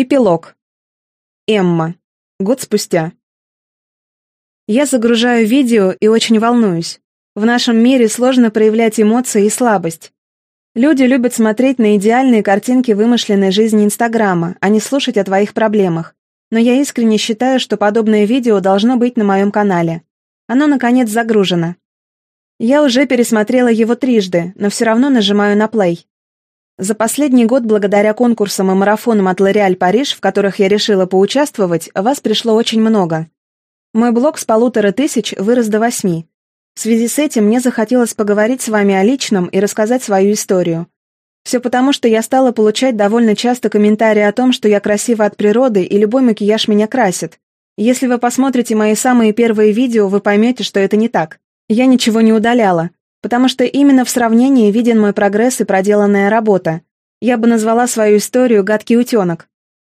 Эпилог. Эмма. Год спустя. Я загружаю видео и очень волнуюсь. В нашем мире сложно проявлять эмоции и слабость. Люди любят смотреть на идеальные картинки вымышленной жизни Инстаграма, а не слушать о твоих проблемах. Но я искренне считаю, что подобное видео должно быть на моем канале. Оно, наконец, загружено. Я уже пересмотрела его трижды, но все равно нажимаю на плей. За последний год, благодаря конкурсам и марафонам от L'Oréal Париж, в которых я решила поучаствовать, вас пришло очень много. Мой блог с полутора тысяч вырос до восьми. В связи с этим мне захотелось поговорить с вами о личном и рассказать свою историю. Все потому, что я стала получать довольно часто комментарии о том, что я красива от природы и любой макияж меня красит. Если вы посмотрите мои самые первые видео, вы поймете, что это не так. Я ничего не удаляла потому что именно в сравнении виден мой прогресс и проделанная работа. Я бы назвала свою историю «гадкий утенок».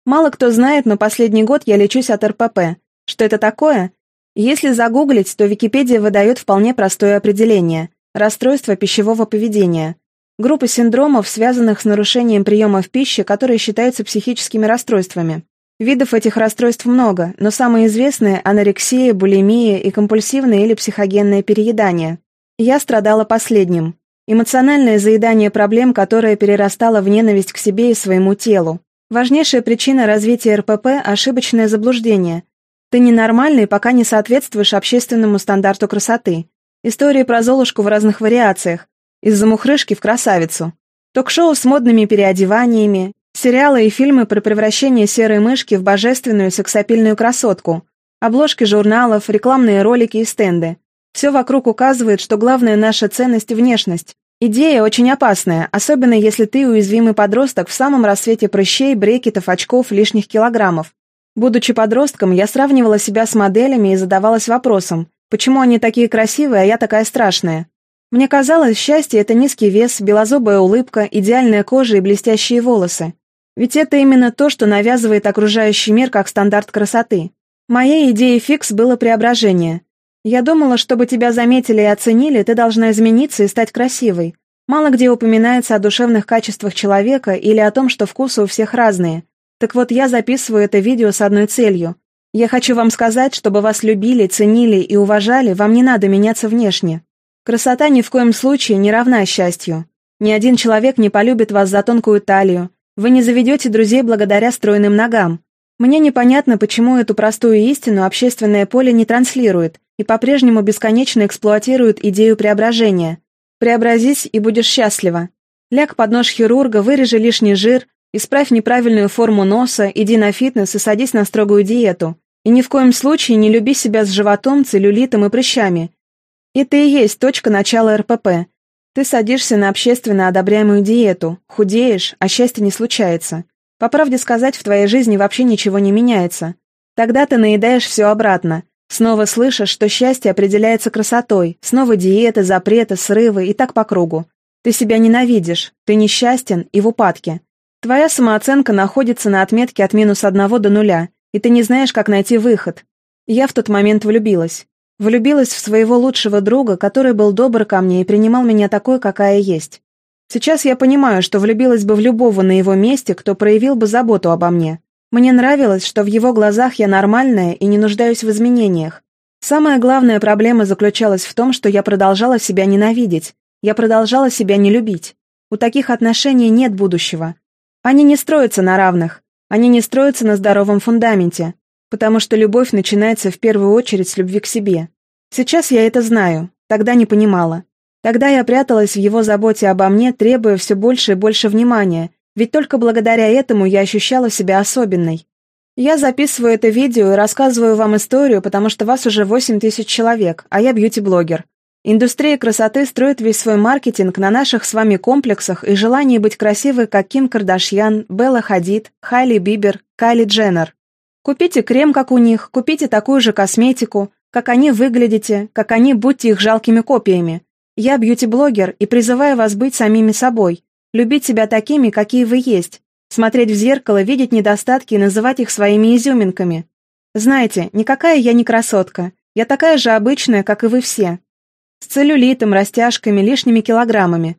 Мало кто знает, но последний год я лечусь от РПП. Что это такое? Если загуглить, то Википедия выдает вполне простое определение – расстройство пищевого поведения. Группа синдромов, связанных с нарушением приемов пищи, которые считаются психическими расстройствами. Видов этих расстройств много, но самые известные – анорексия, булимия и компульсивное или психогенное переедание. Я страдала последним. Эмоциональное заедание проблем, которое перерастало в ненависть к себе и своему телу. Важнейшая причина развития РПП – ошибочное заблуждение. Ты ненормальный, пока не соответствуешь общественному стандарту красоты. Истории про Золушку в разных вариациях. Из замухрышки в красавицу. Ток-шоу с модными переодеваниями, сериалы и фильмы про превращение серой мышки в божественную сексапильную красотку, обложки журналов, рекламные ролики и стенды. Все вокруг указывает, что главная наша ценность – внешность. Идея очень опасная, особенно если ты уязвимый подросток в самом рассвете прыщей, брекетов, очков, лишних килограммов. Будучи подростком, я сравнивала себя с моделями и задавалась вопросом, почему они такие красивые, а я такая страшная. Мне казалось, счастье – это низкий вес, белозубая улыбка, идеальная кожа и блестящие волосы. Ведь это именно то, что навязывает окружающий мир как стандарт красоты. Моей идеей фикс было преображение – я думала, чтобы тебя заметили и оценили, ты должна измениться и стать красивой. Мало где упоминается о душевных качествах человека или о том, что вкусы у всех разные. Так вот, я записываю это видео с одной целью. Я хочу вам сказать, чтобы вас любили, ценили и уважали, вам не надо меняться внешне. Красота ни в коем случае не равна счастью. Ни один человек не полюбит вас за тонкую талию. Вы не заведете друзей благодаря стройным ногам. Мне непонятно, почему эту простую истину общественное поле не транслирует и по-прежнему бесконечно эксплуатирует идею преображения. Преобразись и будешь счастлива. Ляг под нож хирурга, вырежи лишний жир, исправь неправильную форму носа, иди на фитнес и садись на строгую диету. И ни в коем случае не люби себя с животом, целлюлитом и прыщами. Это и есть точка начала РПП. Ты садишься на общественно одобряемую диету, худеешь, а счастья не случается. По правде сказать, в твоей жизни вообще ничего не меняется. Тогда ты наедаешь все обратно. Снова слышишь, что счастье определяется красотой, снова диеты, запреты, срывы и так по кругу. Ты себя ненавидишь, ты несчастен и в упадке. Твоя самооценка находится на отметке от минус одного до нуля, и ты не знаешь, как найти выход. Я в тот момент влюбилась. Влюбилась в своего лучшего друга, который был добр ко мне и принимал меня такой, какая есть. Сейчас я понимаю, что влюбилась бы в любого на его месте, кто проявил бы заботу обо мне. Мне нравилось, что в его глазах я нормальная и не нуждаюсь в изменениях. Самая главная проблема заключалась в том, что я продолжала себя ненавидеть, я продолжала себя не любить. У таких отношений нет будущего. Они не строятся на равных, они не строятся на здоровом фундаменте, потому что любовь начинается в первую очередь с любви к себе. Сейчас я это знаю, тогда не понимала. Тогда я пряталась в его заботе обо мне, требуя все больше и больше внимания, ведь только благодаря этому я ощущала себя особенной. Я записываю это видео и рассказываю вам историю, потому что вас уже 8 тысяч человек, а я бьюти-блогер. Индустрия красоты строит весь свой маркетинг на наших с вами комплексах и желании быть красивой, как Ким Кардашьян, Белла Хадид, Хайли Бибер, Кайли Дженнер. Купите крем, как у них, купите такую же косметику, как они выглядите, как они, будьте их жалкими копиями. Я бьюти-блогер и призываю вас быть самими собой, любить себя такими, какие вы есть, смотреть в зеркало, видеть недостатки и называть их своими изюминками. Знаете, никакая я не красотка, я такая же обычная, как и вы все. С целлюлитом, растяжками, лишними килограммами.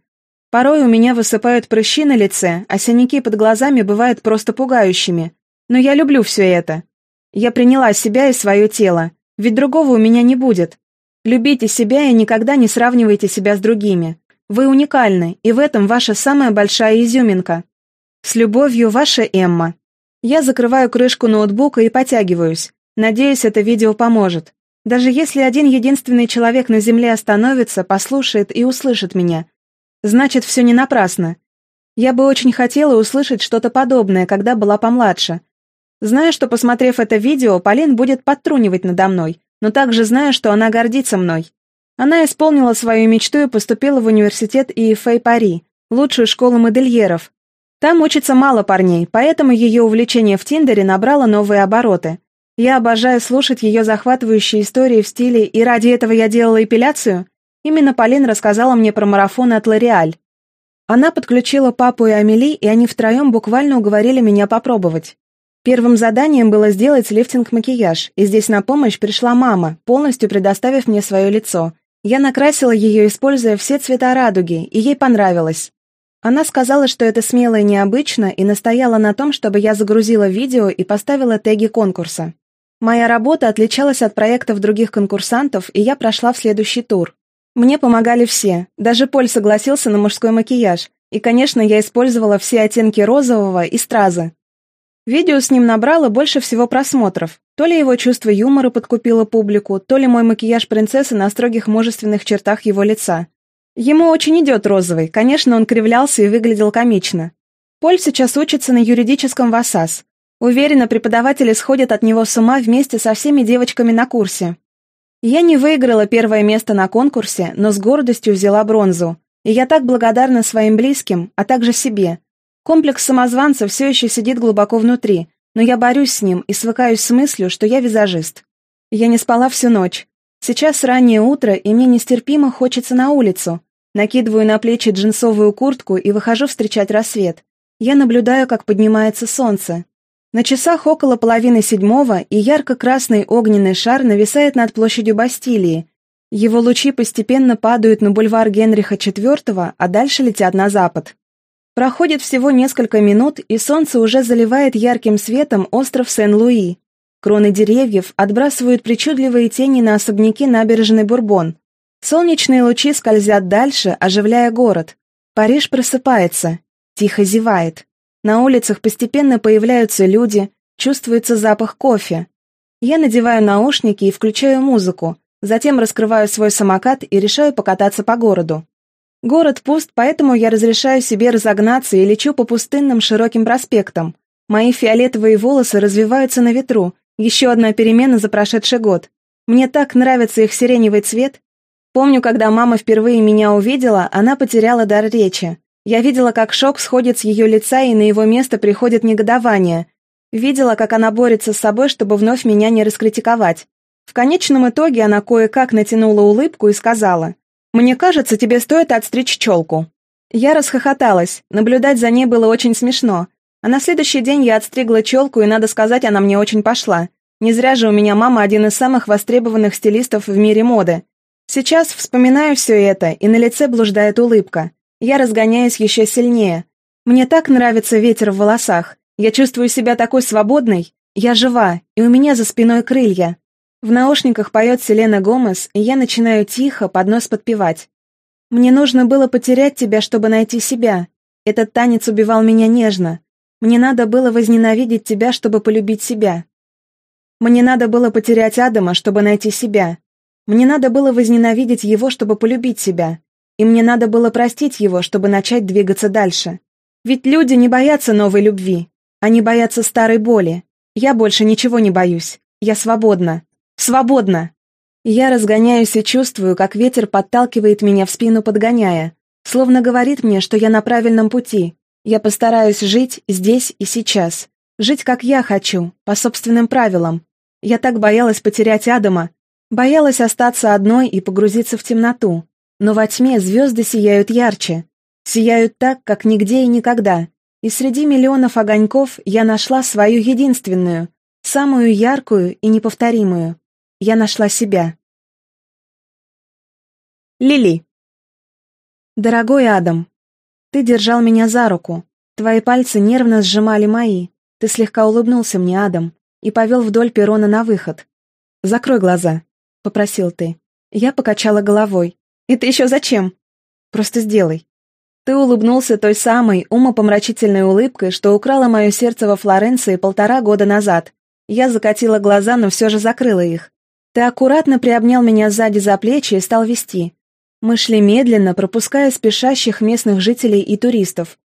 Порой у меня высыпают прыщи на лице, а синяки под глазами бывают просто пугающими. Но я люблю все это. Я приняла себя и свое тело, ведь другого у меня не будет. Любите себя и никогда не сравнивайте себя с другими. Вы уникальны, и в этом ваша самая большая изюминка. С любовью, ваша Эмма. Я закрываю крышку ноутбука и потягиваюсь. Надеюсь, это видео поможет. Даже если один единственный человек на Земле остановится, послушает и услышит меня. Значит, все не напрасно. Я бы очень хотела услышать что-то подобное, когда была помладше. Знаю, что, посмотрев это видео, Полин будет подтрунивать надо мной, но также знаю, что она гордится мной. Она исполнила свою мечту и поступила в университет ИФА Пари, лучшую школу модельеров. Там учится мало парней, поэтому ее увлечение в Тиндере набрало новые обороты. Я обожаю слушать ее захватывающие истории в стиле «И ради этого я делала эпиляцию?» Именно Полин рассказала мне про марафон от Лореаль. Она подключила папу и Амели, и они втроем буквально уговорили меня попробовать. Первым заданием было сделать лифтинг-макияж, и здесь на помощь пришла мама, полностью предоставив мне свое лицо. Я накрасила ее, используя все цвета радуги, и ей понравилось. Она сказала, что это смело и необычно, и настояла на том, чтобы я загрузила видео и поставила теги конкурса. Моя работа отличалась от проектов других конкурсантов, и я прошла в следующий тур. Мне помогали все, даже Поль согласился на мужской макияж, и, конечно, я использовала все оттенки розового и стразы. Видео с ним набрало больше всего просмотров. То ли его чувство юмора подкупило публику, то ли мой макияж принцессы на строгих мужественных чертах его лица. Ему очень идет розовый, конечно, он кривлялся и выглядел комично. Поль сейчас учится на юридическом в АСАС, Уверена, преподаватели сходят от него с ума вместе со всеми девочками на курсе. Я не выиграла первое место на конкурсе, но с гордостью взяла бронзу. И я так благодарна своим близким, а также себе. Комплекс самозванца все еще сидит глубоко внутри, но я борюсь с ним и свыкаюсь с мыслью, что я визажист. Я не спала всю ночь. Сейчас раннее утро, и мне нестерпимо хочется на улицу. Накидываю на плечи джинсовую куртку и выхожу встречать рассвет. Я наблюдаю, как поднимается солнце, на часах около половины седьмого, и ярко-красный огненный шар нависает над площадью Бастилии. Его лучи постепенно падают на бульвар Генриха IV, а дальше летят на запад. Проходит всего несколько минут, и солнце уже заливает ярким светом остров Сен-Луи. Кроны деревьев отбрасывают причудливые тени на особняки набережной Бурбон. Солнечные лучи скользят дальше, оживляя город. Париж просыпается, тихо зевает. На улицах постепенно появляются люди, чувствуется запах кофе. Я надеваю наушники и включаю музыку, затем раскрываю свой самокат и решаю покататься по городу. Город пуст, поэтому я разрешаю себе разогнаться и лечу по пустынным широким проспектам. Мои фиолетовые волосы развиваются на ветру, еще одна перемена за прошедший год. Мне так нравится их сиреневый цвет. Помню, когда мама впервые меня увидела, она потеряла дар речи. Я видела, как шок сходит с ее лица, и на его место приходит негодование. Видела, как она борется с собой, чтобы вновь меня не раскритиковать. В конечном итоге она кое-как натянула улыбку и сказала, «Мне кажется, тебе стоит отстричь челку». Я расхохоталась, наблюдать за ней было очень смешно. А на следующий день я отстригла челку, и, надо сказать, она мне очень пошла. Не зря же у меня мама один из самых востребованных стилистов в мире моды. Сейчас вспоминаю все это, и на лице блуждает улыбка. Я разгоняюсь еще сильнее. Мне так нравится ветер в волосах. Я чувствую себя такой свободной. Я жива, и у меня за спиной крылья. В наушниках поет Селена Гомес, и я начинаю тихо под нос подпевать. Мне нужно было потерять тебя, чтобы найти себя. Этот танец убивал меня нежно. Мне надо было возненавидеть тебя, чтобы полюбить себя. Мне надо было потерять Адама, чтобы найти себя. Мне надо было возненавидеть его, чтобы полюбить себя. И мне надо было простить его, чтобы начать двигаться дальше. Ведь люди не боятся новой любви. Они боятся старой боли. Я больше ничего не боюсь. Я свободна. Свободна! Я разгоняюсь и чувствую, как ветер подталкивает меня в спину, подгоняя. Словно говорит мне, что я на правильном пути. Я постараюсь жить здесь и сейчас. Жить, как я хочу, по собственным правилам. Я так боялась потерять Адама. Боялась остаться одной и погрузиться в темноту. Но во тьме звезды сияют ярче, сияют так, как нигде и никогда. И среди миллионов огоньков я нашла свою единственную, самую яркую и неповторимую. Я нашла себя. Лили. Дорогой Адам, ты держал меня за руку. Твои пальцы нервно сжимали мои. Ты слегка улыбнулся мне, Адам, и повел вдоль перрона на выход. «Закрой глаза», — попросил ты. Я покачала головой. «Это еще зачем?» «Просто сделай». Ты улыбнулся той самой умопомрачительной улыбкой, что украла мое сердце во Флоренции полтора года назад. Я закатила глаза, но все же закрыла их. Ты аккуратно приобнял меня сзади за плечи и стал вести. Мы шли медленно, пропуская спешащих местных жителей и туристов.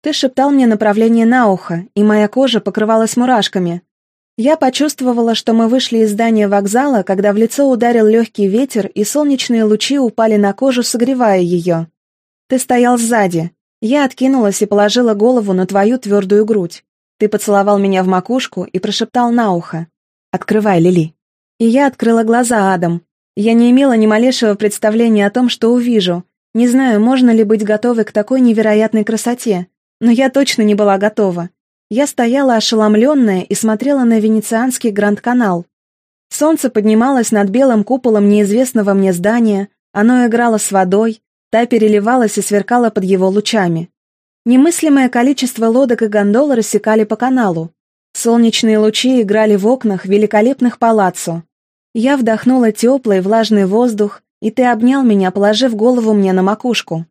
Ты шептал мне направление на ухо, и моя кожа покрывалась мурашками. Я почувствовала, что мы вышли из здания вокзала, когда в лицо ударил легкий ветер, и солнечные лучи упали на кожу, согревая ее. Ты стоял сзади. Я откинулась и положила голову на твою твердую грудь. Ты поцеловал меня в макушку и прошептал на ухо. «Открывай, Лили». И я открыла глаза, Адам. Я не имела ни малейшего представления о том, что увижу. Не знаю, можно ли быть готовой к такой невероятной красоте. Но я точно не была готова. Я стояла ошеломленная и смотрела на венецианский Гранд-канал. Солнце поднималось над белым куполом неизвестного мне здания, оно играло с водой, та переливалась и сверкала под его лучами. Немыслимое количество лодок и гондол рассекали по каналу. Солнечные лучи играли в окнах великолепных палаццо. Я вдохнула теплый влажный воздух, и ты обнял меня, положив голову мне на макушку.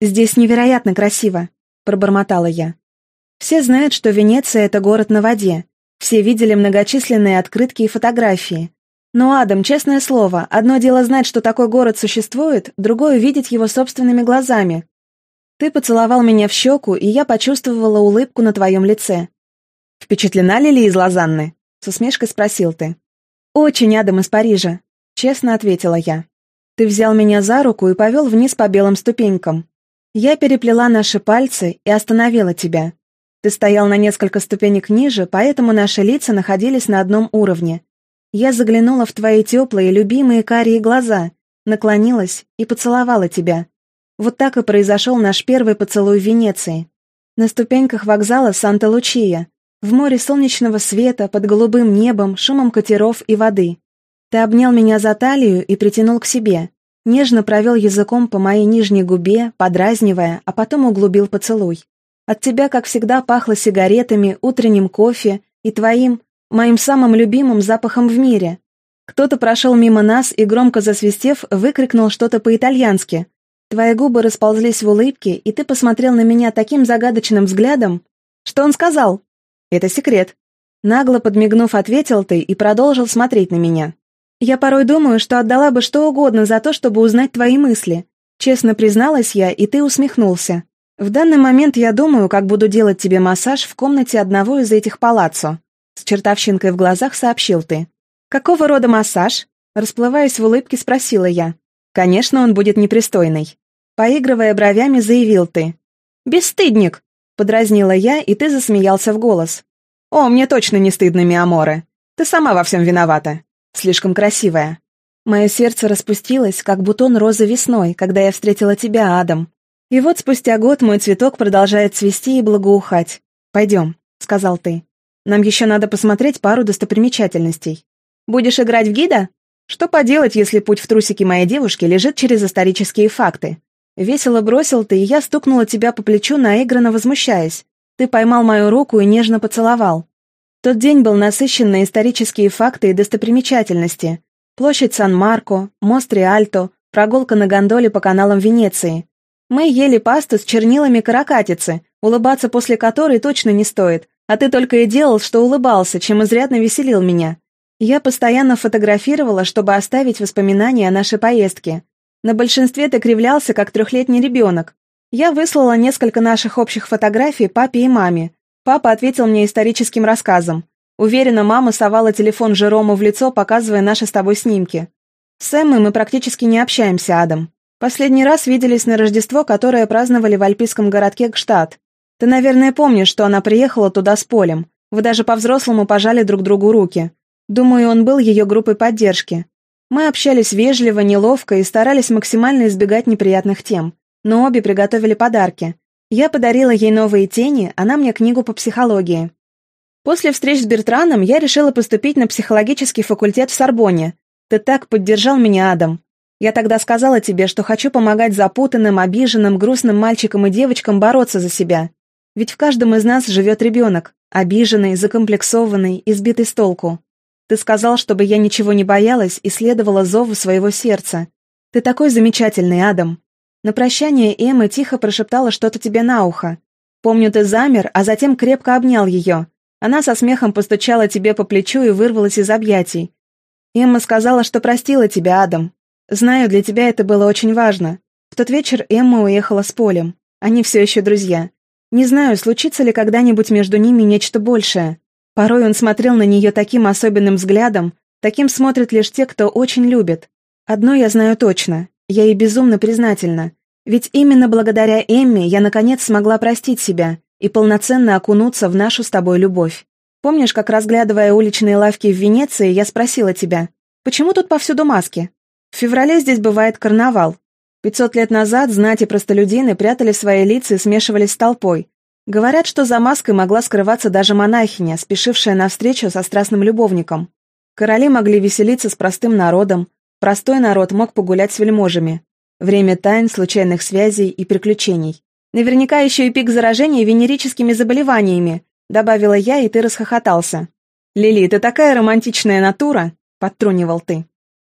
«Здесь невероятно красиво», — пробормотала я. Все знают, что Венеция — это город на воде. Все видели многочисленные открытки и фотографии. Но, Адам, честное слово, одно дело знать, что такой город существует, другое — видеть его собственными глазами. Ты поцеловал меня в щеку, и я почувствовала улыбку на твоем лице. «Впечатлена ли из Лозанны?» — с усмешкой спросил ты. «Очень, Адам из Парижа», — честно ответила я. Ты взял меня за руку и повел вниз по белым ступенькам. Я переплела наши пальцы и остановила тебя. Ты стоял на несколько ступенек ниже, поэтому наши лица находились на одном уровне. Я заглянула в твои теплые, любимые карие глаза, наклонилась и поцеловала тебя. Вот так и произошел наш первый поцелуй в Венеции. На ступеньках вокзала Санта-Лучия, в море солнечного света, под голубым небом, шумом катеров и воды. Ты обнял меня за талию и притянул к себе, нежно провел языком по моей нижней губе, подразнивая, а потом углубил поцелуй. От тебя, как всегда, пахло сигаретами, утренним кофе и твоим, моим самым любимым запахом в мире. Кто-то прошел мимо нас и, громко засвистев, выкрикнул что-то по-итальянски. Твои губы расползлись в улыбке, и ты посмотрел на меня таким загадочным взглядом. Что он сказал? Это секрет. Нагло подмигнув, ответил ты и продолжил смотреть на меня. Я порой думаю, что отдала бы что угодно за то, чтобы узнать твои мысли. Честно призналась я, и ты усмехнулся. В данный момент я думаю, как буду делать тебе массаж в комнате одного из этих палаццо. С чертовщинкой в глазах сообщил ты. Какого рода массаж? Расплываясь в улыбке, спросила я. Конечно, он будет непристойный. Поигрывая бровями, заявил ты. «Бесстыдник!» — подразнила я, и ты засмеялся в голос. «О, мне точно не стыдно, Миаморе. Ты сама во всем виновата. Слишком красивая». Мое сердце распустилось, как бутон розы весной, когда я встретила тебя, Адам. И вот спустя год мой цветок продолжает цвести и благоухать. «Пойдем», — сказал ты. «Нам еще надо посмотреть пару достопримечательностей. Будешь играть в гида? Что поделать, если путь в трусики моей девушки лежит через исторические факты? Весело бросил ты, и я стукнула тебя по плечу, наигранно возмущаясь. Ты поймал мою руку и нежно поцеловал. Тот день был насыщен на исторические факты и достопримечательности. Площадь Сан-Марко, мост Риальто, прогулка на гондоле по каналам Венеции. Мы ели пасту с чернилами каракатицы, улыбаться после которой точно не стоит, а ты только и делал, что улыбался, чем изрядно веселил меня. Я постоянно фотографировала, чтобы оставить воспоминания о нашей поездке. На большинстве ты кривлялся, как трехлетний ребенок. Я выслала несколько наших общих фотографий папе и маме. Папа ответил мне историческим рассказом. Уверена, мама совала телефон Жерому в лицо, показывая наши с тобой снимки. С Эммой мы практически не общаемся, Адам. Последний раз виделись на Рождество, которое праздновали в альпийском городке Гштадт. Ты, наверное, помнишь, что она приехала туда с Полем. Вы даже по-взрослому пожали друг другу руки. Думаю, он был ее группой поддержки. Мы общались вежливо, неловко и старались максимально избегать неприятных тем. Но обе приготовили подарки. Я подарила ей новые тени, она мне книгу по психологии. После встреч с Бертраном я решила поступить на психологический факультет в Сорбонне. Ты так поддержал меня, Адам. Я тогда сказала тебе, что хочу помогать запутанным, обиженным, грустным мальчикам и девочкам бороться за себя. Ведь в каждом из нас живет ребенок, Обиженный, закомплексованный, избитый с толку. Ты сказал, чтобы я ничего не боялась и следовала зову своего сердца. Ты такой замечательный, Адам. На прощание Эмма тихо прошептала что-то тебе на ухо. Помню, ты замер, а затем крепко обнял ее. Она со смехом постучала тебе по плечу и вырвалась из объятий. Эмма сказала, что простила тебя, Адам. Знаю, для тебя это было очень важно. В тот вечер Эмма уехала с Полем. Они все еще друзья. Не знаю, случится ли когда-нибудь между ними нечто большее. Порой он смотрел на нее таким особенным взглядом, таким смотрят лишь те, кто очень любит. Одно я знаю точно, я ей безумно признательна. Ведь именно благодаря Эмме я наконец смогла простить себя и полноценно окунуться в нашу с тобой любовь. Помнишь, как разглядывая уличные лавки в Венеции, я спросила тебя, почему тут повсюду маски? В феврале здесь бывает карнавал. Пятьсот лет назад знать и простолюдины прятали свои лица и смешивались с толпой, Говорят, что за маской могла скрываться даже монахиня, спешившая навстречу со страстным любовником. Короли могли веселиться с простым народом, простой народ мог погулять с вельможами. Время тайн, случайных связей и приключений. Наверняка еще и пик заражения венерическими заболеваниями, добавила я, и ты расхохотался. «Лили, ты такая романтичная натура!» — подтрунивал ты.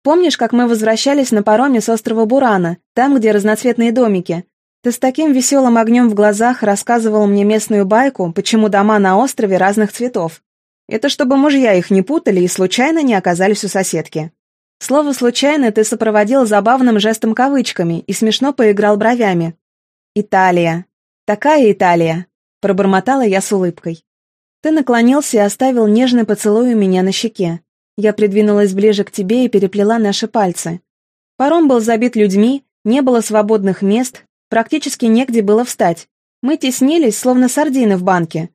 «Помнишь, как мы возвращались на пароме с острова Бурана, там, где разноцветные домики, ты с таким веселым огнем в глазах рассказывал мне местную байку, почему дома на острове разных цветов. Это чтобы мужья их не путали и случайно не оказались у соседки. Слово «случайно» ты сопроводил забавным жестом кавычками и смешно поиграл бровями. «Италия. Такая Италия», — пробормотала я с улыбкой. Ты наклонился и оставил нежный поцелуй у меня на щеке. Я придвинулась ближе к тебе и переплела наши пальцы. Паром был забит людьми, не было свободных мест, Практически негде было встать. Мы теснились, словно сардины в банке.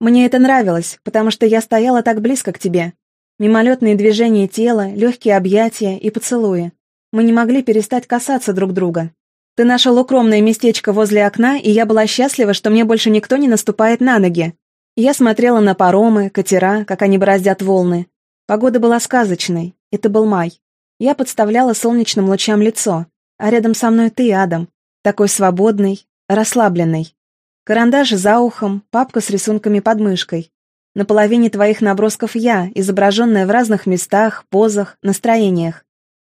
Мне это нравилось, потому что я стояла так близко к тебе. Мимолетные движения тела, легкие объятия и поцелуи. Мы не могли перестать касаться друг друга. Ты нашел укромное местечко возле окна, и я была счастлива, что мне больше никто не наступает на ноги. Я смотрела на паромы, катера, как они бороздят волны. Погода была сказочной. Это был май. Я подставляла солнечным лучам лицо, а рядом со мной ты, Адам. Такой свободный, расслабленный. Карандаш за ухом, папка с рисунками под мышкой. На половине твоих набросков я, изображенная в разных местах, позах, настроениях.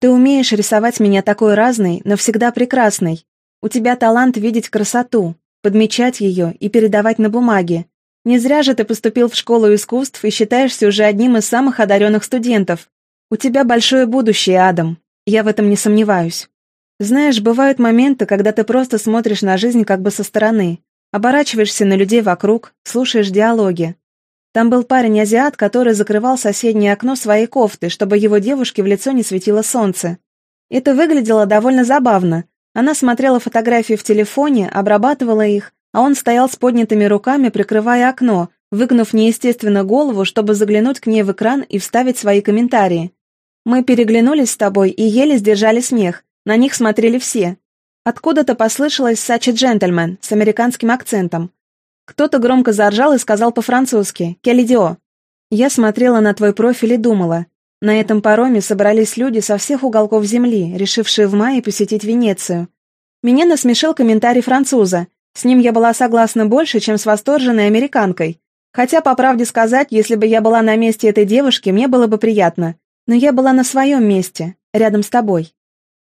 Ты умеешь рисовать меня такой разной, но всегда прекрасной. У тебя талант видеть красоту, подмечать ее и передавать на бумаге. Не зря же ты поступил в школу искусств и считаешься уже одним из самых одаренных студентов. У тебя большое будущее, Адам. Я в этом не сомневаюсь. Знаешь, бывают моменты, когда ты просто смотришь на жизнь как бы со стороны, оборачиваешься на людей вокруг, слушаешь диалоги. Там был парень-азиат, который закрывал соседнее окно своей кофты, чтобы его девушке в лицо не светило солнце. Это выглядело довольно забавно. Она смотрела фотографии в телефоне, обрабатывала их, а он стоял с поднятыми руками, прикрывая окно, выгнув неестественно голову, чтобы заглянуть к ней в экран и вставить свои комментарии. Мы переглянулись с тобой и еле сдержали смех, на них смотрели все. Откуда-то послышалось «Сачи джентльмен» с американским акцентом. Кто-то громко заржал и сказал по-французски «Келидио». Я смотрела на твой профиль и думала. На этом пароме собрались люди со всех уголков земли, решившие в мае посетить Венецию. Меня насмешил комментарий француза. С ним я была согласна больше, чем с восторженной американкой. Хотя, по правде сказать, если бы я была на месте этой девушки, мне было бы приятно. Но я была на своем месте, рядом с тобой.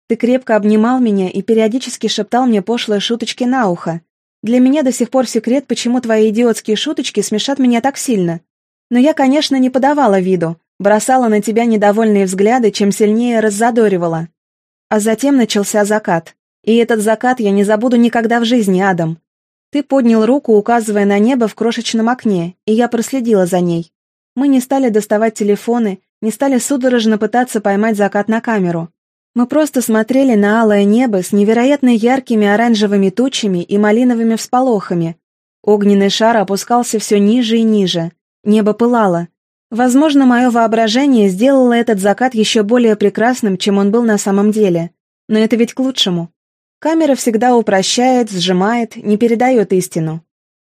Ты крепко обнимал меня и периодически шептал мне пошлые шуточки на ухо. Для меня до сих пор секрет, почему твои идиотские шуточки смешат меня так сильно. Но я, конечно, не подавала виду, бросала на тебя недовольные взгляды, чем сильнее раззадоривала. А затем начался закат. И этот закат я не забуду никогда в жизни, Адам. Ты поднял руку, указывая на небо в крошечном окне, и я проследила за ней. Мы не стали доставать телефоны, не стали судорожно пытаться поймать закат на камеру. Мы просто смотрели на алое небо с невероятно яркими оранжевыми тучами и малиновыми всполохами. Огненный шар опускался все ниже и ниже. Небо пылало. Возможно, мое воображение сделало этот закат еще более прекрасным, чем он был на самом деле. Но это ведь к лучшему. Камера всегда упрощает, сжимает, не передает истину.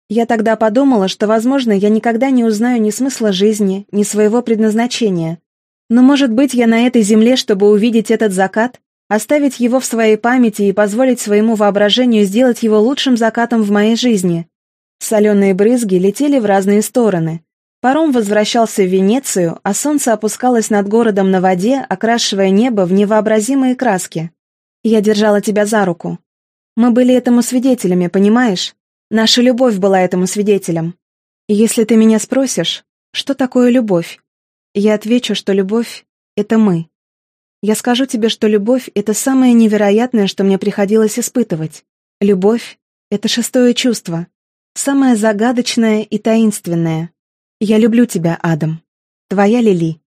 Я тогда подумала, что, возможно, я никогда не узнаю ни смысла жизни, ни своего предназначения. Но, может быть, я на этой земле, чтобы увидеть этот закат, оставить его в своей памяти и позволить своему воображению сделать его лучшим закатом в моей жизни. Соленые брызги летели в разные стороны. Паром возвращался в Венецию, а солнце опускалось над городом на воде, окрашивая небо в невообразимые краски. Я держала тебя за руку. Мы были этому свидетелями, понимаешь? Наша любовь была этому свидетелем. И если ты меня спросишь, что такое любовь, я отвечу, что любовь — это мы. Я скажу тебе, что любовь — это самое невероятное, что мне приходилось испытывать. Любовь — это шестое чувство, самое загадочное и таинственное. Я люблю тебя, Адам. Твоя Лили.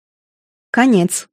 Конец.